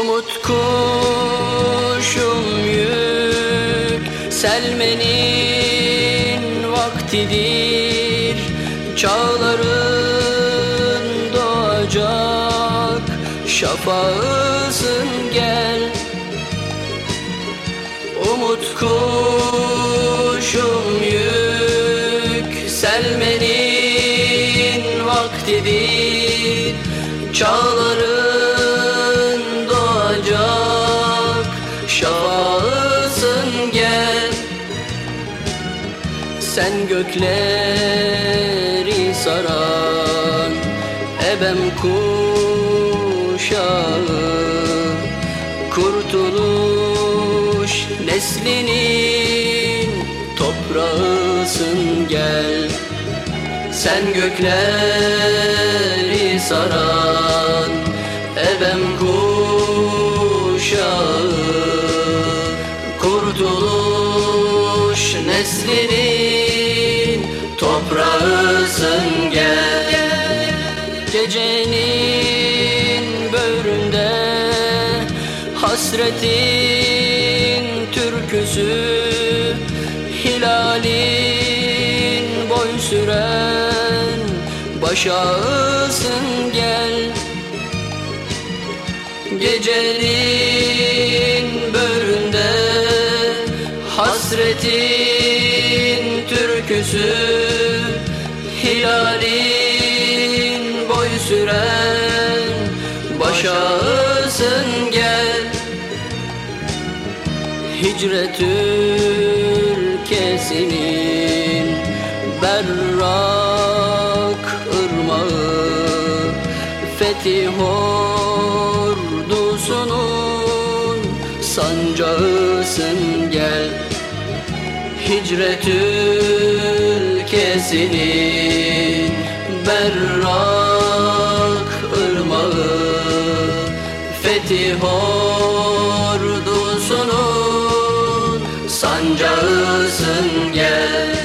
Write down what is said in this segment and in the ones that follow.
Umut kuşum yükselmenin vaktidir. Çağların doğacak şafağısın gel. Umut kuşum yükselmenin vaktidir. Çağların şafağısın gel. Sen gökleri saran ebem kuşağı Kurtuluş neslinin toprağısın gel. Sen gökleri saran ebem kuşağı neslinin toprağısın gel. Gecenin böğründe hasretin türküsü Hilalin boy süren başağısın gel. Gecenin böğründe hasretin türküsü Hilalin boy süren başağısın gel. Hicret ülkesinin berrak ırmağı Fetih ordusunun sancağısın gel. Hicret ülkesinin berrak ırmağı Fetih ordusunun sancağısın gel.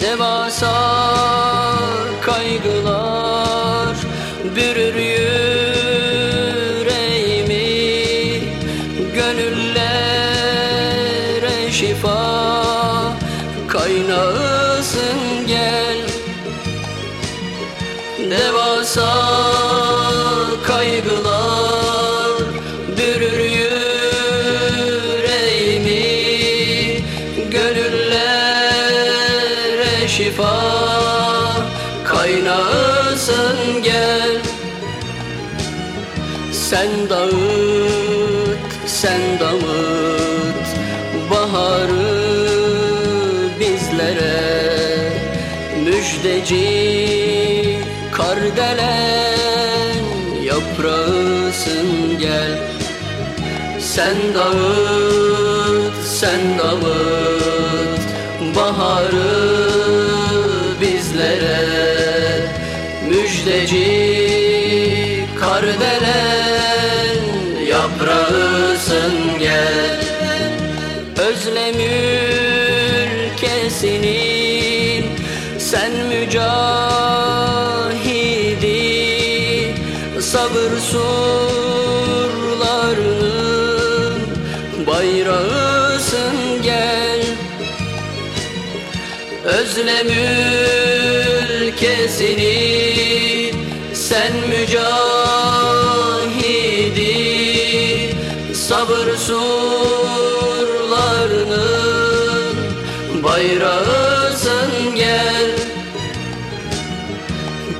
Devasa Devasa kaygılar bürür yüreğimi Gönüllere şifa kaynağısın gel. Sen dağıt, sen damıt baharı bizlere Müjdeci kardelen yaprağısın gel. Sen dağıt, sen dağıt baharı bizlere. Müjdeci kardelen yaprağısın gel. Özlem ülkesinin sen mücahidi Sabır surlarının bayrağısın gel. Özlem ülkesinin sen mücahidi. Sabır surlarının bayrağısın gel.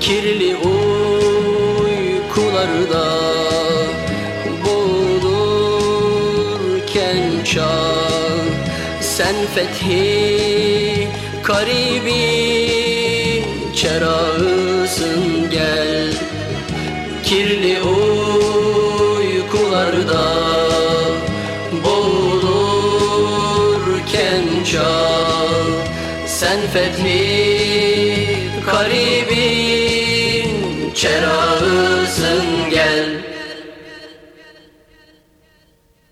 Kirli uykularda boğulurken çağ. Sen fethi karibin çerağısın gel. Kirli uykularda boğulurken çağ. Sen fethi Çerağısın